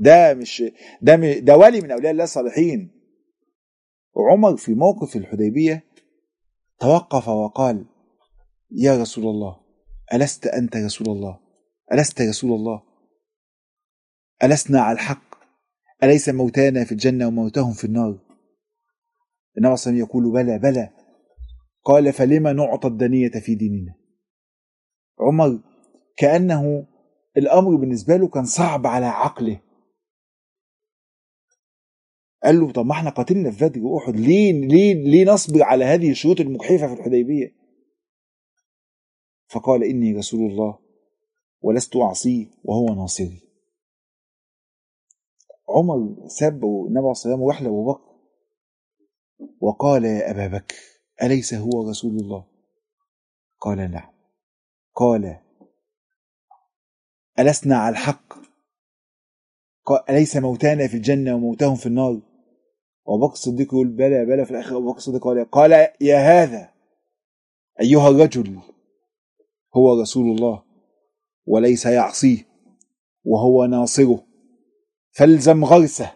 ده مش ده ده ولي من أولياء الله الصالحين. وعمر في موقف الحديبية توقف وقال يا رسول الله ألست أنت رسول الله؟ ألست رسول الله؟ ألسنا على الحق؟ أليس موتانا في الجنة وموتهم في النار؟ النبي صلى الله عليه وسلم يقول بلى بلى. قال فلما نعطى الدنية في ديننا؟ عمر كأنه الأمر بالنسبة له كان صعب على عقله. قال له طب ما إحنا قاتلنا في بدر وأحد ليه ليه ليه نصبر على هذه الشروط المجحفة في الحديبية؟ فقال إني رسول الله ولست أعصيه وهو ناصري. عمر سب النبي عليه الصلاه وراح لابو بكر. وقال يا أبا بكر أليس هو رسول الله؟ قال نعم. قال ألسنا على الحق؟ قال أليس موتانا في الجنة وموتهم في النار؟ وأبو بكر الصديق يقول بلى بلى. في الآخر أبو بكر الصديق قال قال يا هذا أيها الرجل هو رسول الله وليس يعصيه وهو ناصره. فالزم غرسه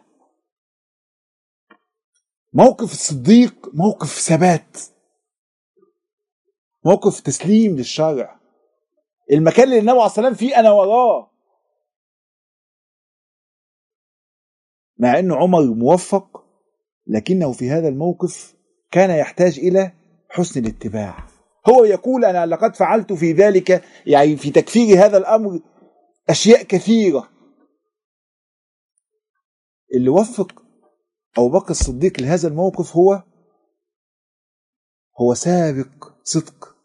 موقف الصديق موقف ثبات. موقف تسليم للشرع المكان اللي النبي عليه والسلام فيه أنا وراه. مع إن عمر موفق لكنه في هذا الموقف كان يحتاج إلى حسن الاتباع. هو يقول أنا لقد فعلت في ذلك يعني في تكفير هذا الأمر أشياء كثيرة. اللي وفق أبو بكر الصديق لهذا الموقف هو هو سابق صدق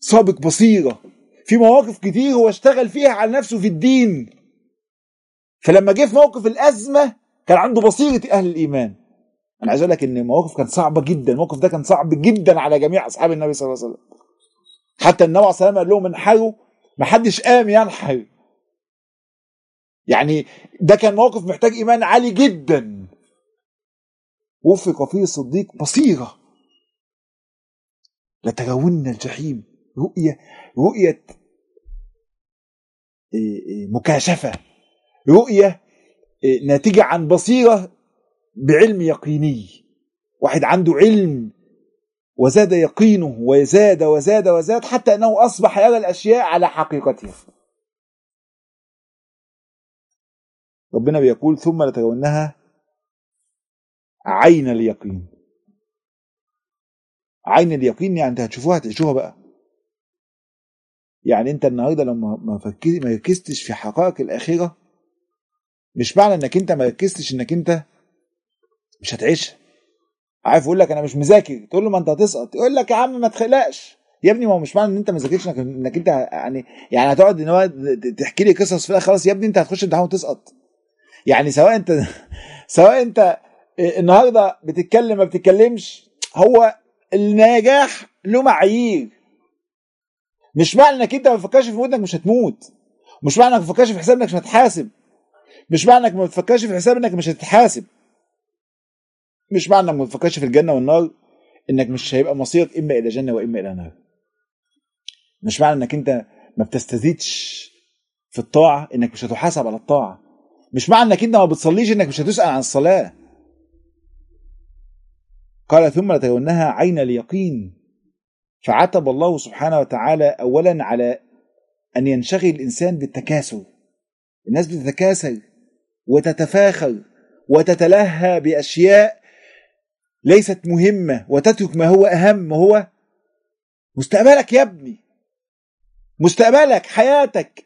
سابق بصيرة. في مواقف كتير هو اشتغل فيها على نفسه في الدين. فلما جه في موقف الأزمة كان عنده بصيرة أهل الإيمان. أنا عايز أقول لك إن المواقف كانت صعبة جدا الموقف ده كان صعب جدا على جميع أصحاب النبي صلى الله عليه وسلم. حتى النبي عليه الصلاه والسلام قال لهم انحروا ما حدش قام ينحر. يعني ده كان موقف محتاج إيمان عالي جدا. وفق فيه الصديق بصيرة. لترون الجحيم رؤية رؤية مكاشفة. رؤية ناتجة عن بصيرة بعلم يقيني. واحد عنده علم وزاد يقينه وزاد وزاد وزاد حتى أنه أصبح يرى الأشياء على حقيقتها. ربنا بيقول ثم لترونها عين اليقين. عين اليقين يعني انت هتشوفوها هتعيشوها بقى. يعني انت النهارده لما ما ما ركزتش في حقائق الآخرة مش معنى انك انت ما ركزتش انك انت مش هتعيشها. عارف يقول لك أنا مش مذاكر تقول له ما انت هتسقط يقول لك يا عم ما تخلقش. يا ابني ما هو مش معنى ان انت ما ذاكرتش انك انت يعني يعني هتقعد ان هو تحكي لي قصص في الآخر خلاص يا ابني انت هتخش امتحان وتسقط. يعني سواء انت سواء انت النهارده بتتكلم ما بتتكلمش هو النجاح له معايير. مش معنى انك انت ما بتفكرش في موتك مش هتموت. مش معنى انك ما بتفكرش في حساب انك مش هتحاسب. مش معنى انك ما بتفكرش في حساب انك مش هتتحاسب مش معنى انك ما بتفكرش في الجنة والنار انك مش هيبقى مصيرك إما إلى جنة وإما إلى نار. مش معنى انك انت ما بتستزيدش في الطاعة انك مش هتحاسب على الطاعة. مش معنى إنك إنت ما بتصليش إنك مش هتسأل عن الصلاة. قال ثم لترونها عين اليقين. فعتب الله سبحانه وتعالى اولا على أن ينشغل الإنسان بالتكاسل. الناس بتتكاسل وتتفاخر وتتلهى بأشياء ليست مهمة وتترك ما هو أهم وهو مستقبلك يا ابني. مستقبلك حياتك.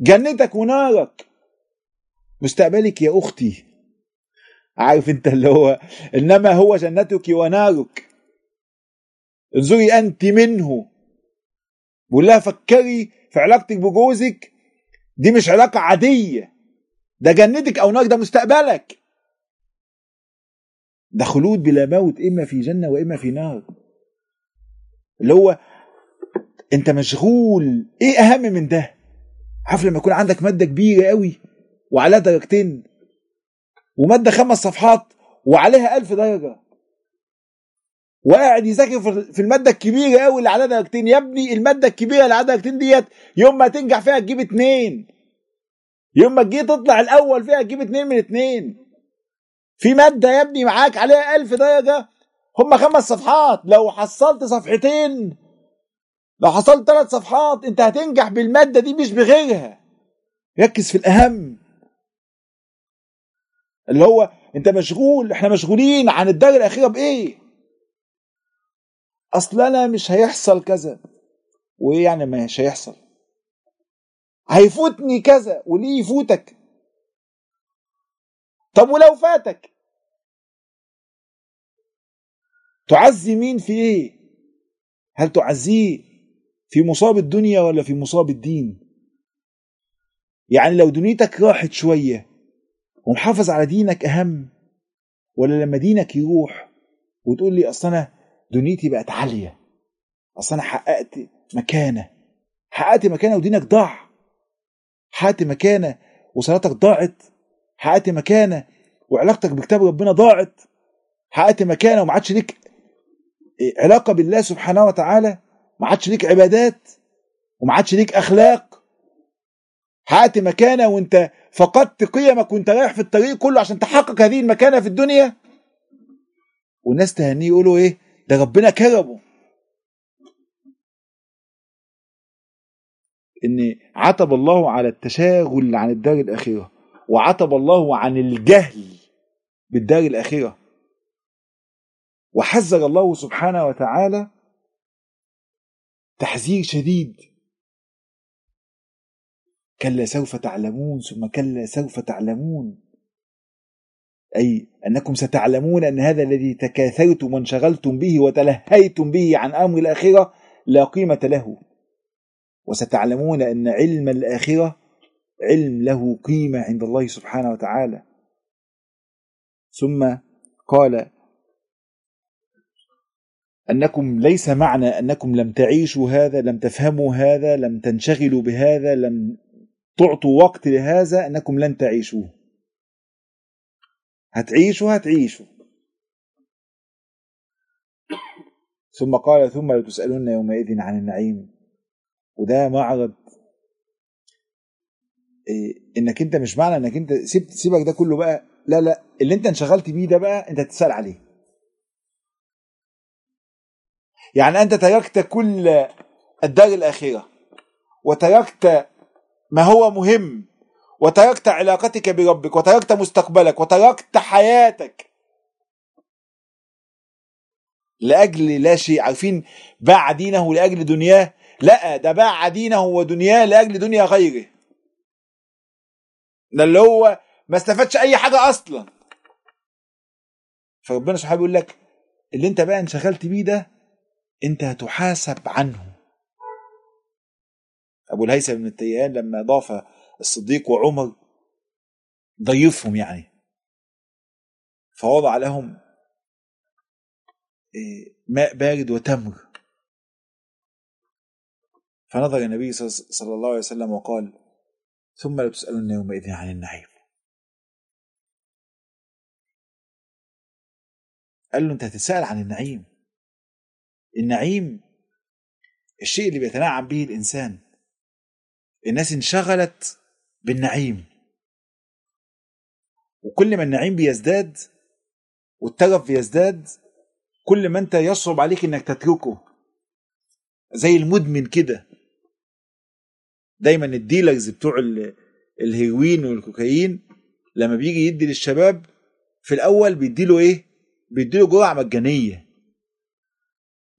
جنتك ونارك. مستقبلك يا أختي. عارف أنت اللي هو إنما هو جنتك ونارك. انظري أنت منه. بقول لها فكري في علاقتك بجوزك. دي مش علاقة عادية. ده جنتك أو نار ده مستقبلك. ده خلود بلا موت إما في جنة وإما في نار. اللي هو أنت مشغول. إيه أهم من ده؟ عارف لما يكون عندك مادة كبيرة قوي وعليها درجتين ومادة خمس صفحات وعليها ألف درجة. وقاعد يذاكر في المادة الكبيرة قوي اللي عليها درجتين. يا ابني المادة الكبيرة اللي عليها درجتين ديت يوم ما تنجح فيها تجيب اتنين. يوم ما تجي تطلع الأول فيها تجيب اتنين من اتنين. في مادة يا ابني معاك عليها ألف درجة. هم خمس صفحات. لو حصلت صفحتين لو حصلت ثلاث صفحات انت هتنجح بالمادة دي مش بغيرها. ركز في الأهم. اللي هو انت مشغول إحنا مشغولين عن الدار الأخيرة بإيه؟ أصل أنا مش هيحصل كذا. وإيه يعني مش هيحصل؟ هيفوتني كذا وليه يفوتك؟ طب ولو فاتك؟ تعزي مين في إيه؟ هل تعزيه؟ في مصاب الدنيا ولا في مصاب الدين؟ يعني لو دنيتك راحت شوية ومحافظ على دينك أهم ولا لما دينك يروح وتقول لي أصل أنا دنيتي بقت عالية أصل أنا حققت مكانة حققت مكانة ودينك ضاع حققت مكانة وصلاتك ضاعت حققت مكانة وعلاقتك بكتاب ربنا ضاعت حققت مكانة وما عادش ليك علاقة بالله سبحانه وتعالى؟ ما عادش ليك عبادات وما عادش ليك أخلاق. حققت مكانة وانت فقدت قيمك وانت رايح في الطريق كله عشان تحقق هذه المكانة في الدنيا. والناس تهنيه يقولوا إيه؟ ده ربنا كرمه. إن عتب الله على التشاغل عن الدار الآخرة وعتب الله عن الجهل بالدار الآخرة. وحذر الله سبحانه وتعالى تحذير شديد. كلا سوف تعلمون ثم كلا سوف تعلمون. أي أنكم ستعلمون أن هذا الذي تكاثرتم وانشغلتم به وتلهيتم به عن أمر الآخرة لا قيمة له. وستعلمون أن علم الآخرة علم له قيمة عند الله سبحانه وتعالى. ثم قال أنكم ليس معنى أنكم لم تعيشوا هذا لم تفهموا هذا لم تنشغلوا بهذا لم تعطوا وقت لهذا أنكم لن تعيشوه. هتعيشوا هتعيشوا. ثم قال ثم لتسألن يومئذ عن النعيم. وده معرض إيه إنك أنت مش معنى إنك أنت سيبت سيبك ده كله بقى. لا لا اللي أنت انشغلت بيه ده بقى أنت هتسال عليه. يعني أنت تركت كل الدار الآخرة وتركت ما هو مهم وتركت علاقتك بربك وتركت مستقبلك وتركت حياتك لأجل لا شيء. عارفين باع دينه لأجل دنياه؟ لا ده باع دينه ودنياه لأجل دنيا غيره. ده اللي هو ما استفادش أي حاجة أصلا. فربنا سبحانه بيقول لك اللي أنت بقى انشغلت بيه ده أنت هتحاسب عنه. أبو الهيثم بن التيهان لما ضاف الصديق وعمر ضيفهم يعني فوضع لهم ماء بارد وتمر. فنظر النبي صلى الله عليه وسلم وقال ثم لتسألن يومئذ عن النعيم قال له أنت هتتسأل عن النعيم النعيم الشيء اللي بيتنعم به الإنسان. الناس انشغلت بالنعيم. وكل ما النعيم بيزداد والترف بيزداد كل ما أنت يصعب عليك إنك تتركه. زي المدمن كده. دايما الديلرز بتوع الهيروين والكوكايين لما بيجي يدي للشباب في الأول بيديله إيه؟ بيديله جرعة مجانية.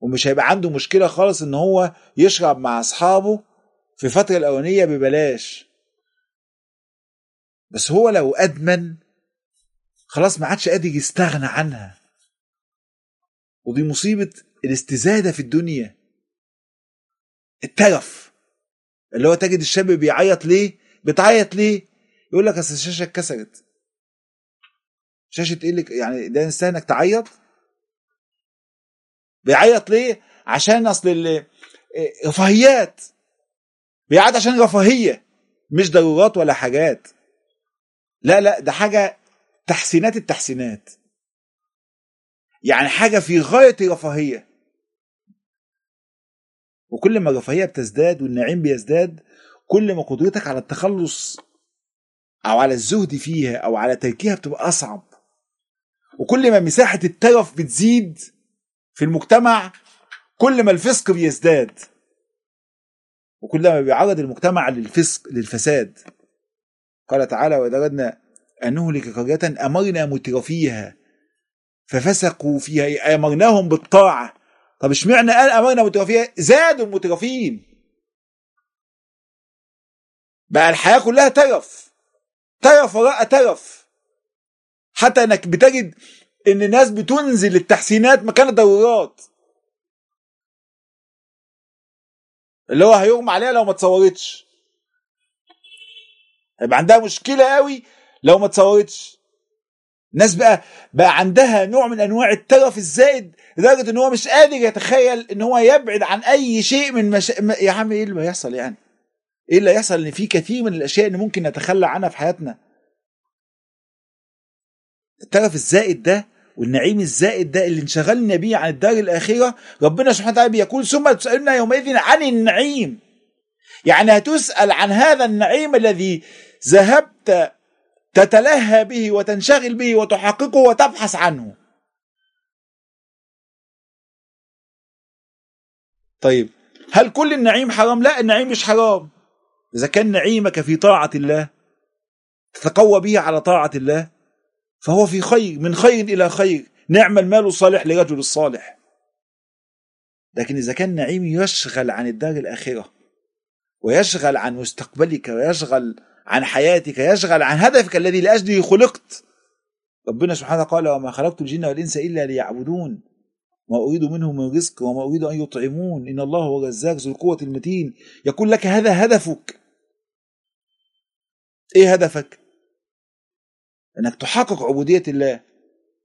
ومش هيبقى عنده مشكلة خالص إن هو يشرب مع أصحابه في الفترة الأولانية ببلاش. بس هو لو أدمن خلاص ما عادش قادر يستغنى عنها. ودي مصيبة الاستزادة في الدنيا. الترف اللي هو تجد الشاب بيعيط ليه؟ بتعيط ليه؟ يقول لك أصل الشاشة اتكسرت. شاشة إيه يعني ده يستاهل إنك تعيط؟ بيعيط ليه؟ عشان أصل رفاهيات. بيعيط عشان رفاهية مش ضرورات ولا حاجات. لا لا ده حاجة تحسينات التحسينات. يعني حاجة في غاية الرفاهيه وكل ما الرفاهية بتزداد والنعيم بيزداد كل ما قدرتك على التخلص أو على الزهد فيها أو على تركها بتبقى أصعب. وكل ما مساحة الترف بتزيد في المجتمع كل ما الفسق بيزداد وكلما بيعرض المجتمع للفسق للفساد. قال تعالى وإذا أردنا أن نهلك قرية أمرنا مترفيها ففسقوا فيها أمرناهم بالطاعة. طب اشمعنى قال أمرنا مترفيها زادوا المترفين. بقى الحياة كلها ترف ترف وراء ترف. حتى إنك بتجد إن الناس بتنزل التحسينات مكان الضرورات. اللي هو هيغمى عليها لو ما اتصورتش. هيبقى عندها مشكلة قوي لو ما اتصورتش. الناس بقى بقى عندها نوع من أنواع الترف الزائد لدرجة إن هو مش قادر يتخيل إن هو يبعد عن أي شيء من مش... يا عم إيه اللي هيحصل يعني؟ إيه اللي هيحصل إن في كثير من الأشياء اللي ممكن نتخلى عنها في حياتنا؟ الترف الزائد ده والنعيم الزائد ده اللي انشغلنا بيه عن الدار الاخره ربنا سبحانه وتعالى بيقول ثم تسألنا يومئذ عن النعيم. يعني هتسأل عن هذا النعيم الذي ذهبت تتلهى به وتنشغل به وتحققه وتبحث عنه. طيب هل كل النعيم حرام؟ لا النعيم مش حرام. إذا كان نعيمك في طاعة الله تتقوى به على طاعة الله فهو في خير من خير إلى خير. نعم المال الصالح لرجل الصالح. لكن إذا كان نعيم يشغل عن الدار الآخرة ويشغل عن مستقبلك ويشغل عن حياتك يشغل عن هدفك الذي لأجله خلقت ربنا سبحانه قال وما خلقت الجن والإنس إلا ليعبدون. ما أريد منهم من رزق وما أريد أن يطعمون. إن الله هو الرزاق ذو القوة المتين. يقول لك هذا هدفك. إيه هدفك؟ إنك تحقق عبودية الله.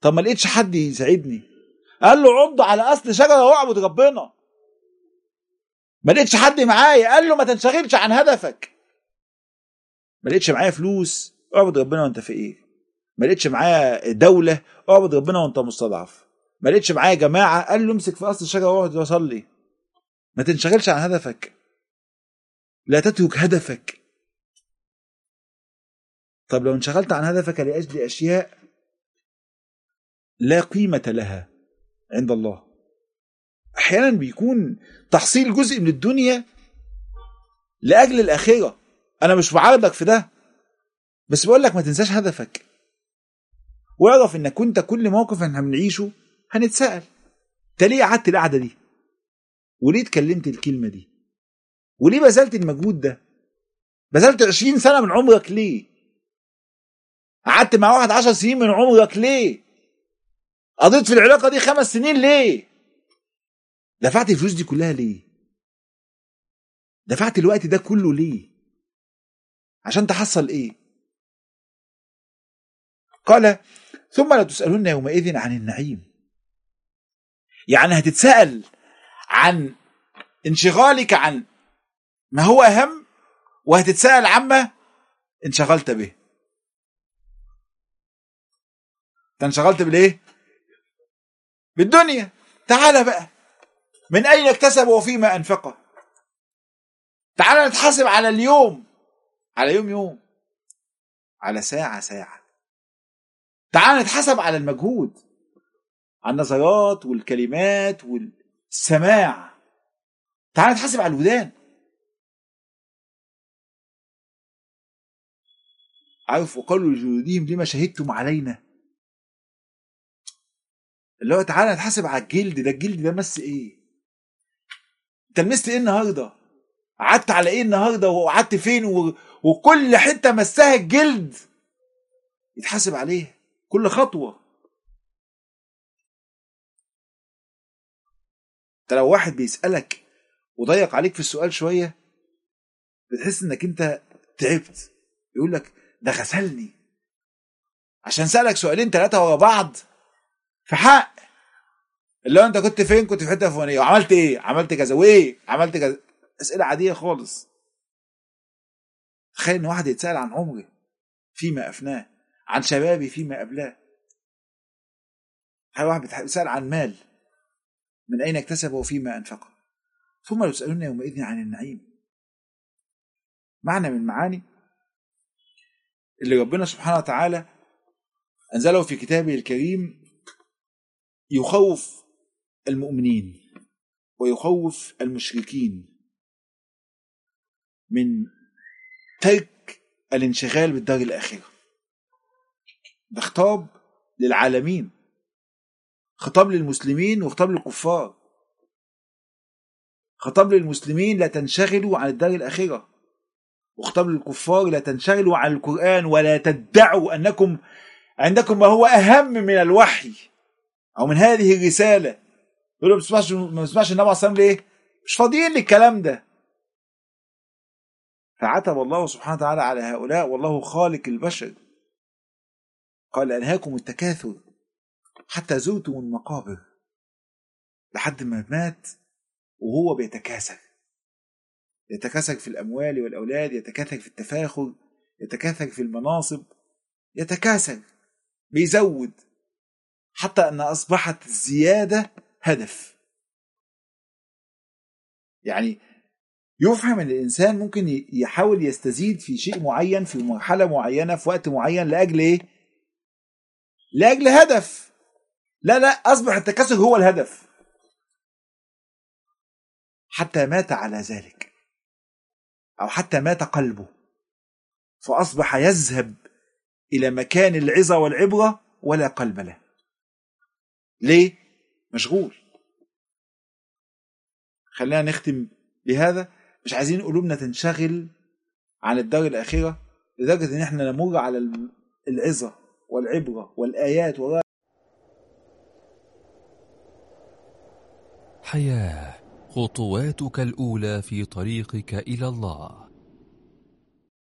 طب ما لقيتش حد يساعدني؟ قال له عض على أصل شجرة واعبد ربنا. ما لقيتش حد معايا؟ قال له ما تنشغلش عن هدفك. ما لقيتش معايا فلوس؟ اعبد ربنا وأنت فقير ما لقيتش معايا دولة؟ اعبد ربنا وأنت مستضعف. ما لقيتش معايا جماعة؟ قال له امسك في أصل الشجرة واقعد وصلي. ما تنشغلش عن هدفك. لا تترك هدفك. طب لو انشغلت عن هدفك لأجل أشياء لا قيمة لها عند الله أحيانا بيكون تحصيل جزء من الدنيا لأجل الآخرة أنا مش بعارضك في ده بس بقول لك ما تنساش هدفك واعرف انك كنت كل موقف إحنا بنعيشه هنتسأل أنت ليه قعدت القعدة دي؟ وليه اتكلمت الكلمة دي؟ وليه بذلت المجهود ده؟ بذلت 20 سنة من عمرك ليه؟ قعدت مع واحد 10 سنين من عمرك ليه؟ قضيت في العلاقة دي خمس سنين ليه؟ دفعت الفلوس دي كلها ليه؟ دفعت الوقت ده كله ليه؟ عشان تحصل إيه؟ قال ثم لتسألن يومئذ عن النعيم يعني هتتسأل عن انشغالك عن ما هو أهم وهتتسأل عما انشغلت به انت انشغلت بالإيه؟ بالدنيا. تعال بقى. من أين اكتسب وفيما انفقه تعال نتحاسب على اليوم. على يوم يوم. على ساعة ساعة. تعال نتحاسب على المجهود. على النظرات والكلمات والسماع. تعال نتحاسب على الودان. عارف وقالوا لجلودهم لما شهدتم علينا اللي هو تعالى نتحاسب على الجلد ده الجلد ده مس إيه؟ أنت لمست إيه النهارده؟ قعدت على إيه النهارده؟ وقعدت فين؟ و... وكل حتة مسها الجلد. يتحاسب عليها كل خطوة. أنت لو واحد بيسألك وضيق عليك في السؤال شوية بتحس إنك أنت تعبت. يقول لك ده غسلني. عشان سألك سؤالين ثلاثة ورا بعض. في حق اللي هو انت كنت فين؟ كنت في حتة فلانية. وعملت إيه؟ عملت كذا. وايه عملت كذا. أسئلة عادية خالص. تخيل إن واحد يتسأل عن عمره فيما أفناه عن شبابي فيما أبلاه. تخيل واحد بيسأل عن مال من أين اكتسبه وفيما أنفقه. ثم يسألون يومئذ عن النعيم. معنى من معاني اللي ربنا سبحانه وتعالى أنزله في كتابه الكريم يخوف المؤمنين ويخوف المشركين من ترك الانشغال بالدار الآخرة. ده خطاب للعالمين خطاب للمسلمين وخطاب للكفار. خطاب للمسلمين لا تنشغلوا عن الدار الآخرة وخطاب للكفار لا تنشغلوا عن القرآن ولا تدعوا أنكم عندكم ما هو أهم من الوحي. أو من هذه الرسالة. يقول ما بتسمعش ما بتسمعش النبي عليه والسلام ليه؟ مش فاضيين للكلام ده. فعتب الله سبحانه وتعالى على هؤلاء والله خالق البشر. قال ألهاكم التكاثر حتى زرتم المقابر لحد ما مات وهو بيتكاثر. يتكاثر في الأموال والأولاد يتكاثر في التفاخر يتكاثر في المناصب يتكاثر بيزود. حتى أن أصبحت الزيادة هدف. يعني يفهم إن الإنسان ممكن يحاول يستزيد في شيء معين في مرحلة معينة في وقت معين لأجل إيه؟ لأجل هدف. لا لا أصبح التكاثر هو الهدف. حتى مات على ذلك. أو حتى مات قلبه. فأصبح يذهب إلى مكان العظة والعبرة ولا قلب له. ليه؟ مشغول. خلينا نختم بهذا. مش عايزين قلوبنا تنشغل عن الدار الآخرة لدرجة إن إحنا نمر على العظة والعبرة والآيات وراء حياة خطواتك الأولى في طريقك إلى الله.